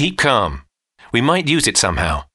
Keep calm. We might use it somehow.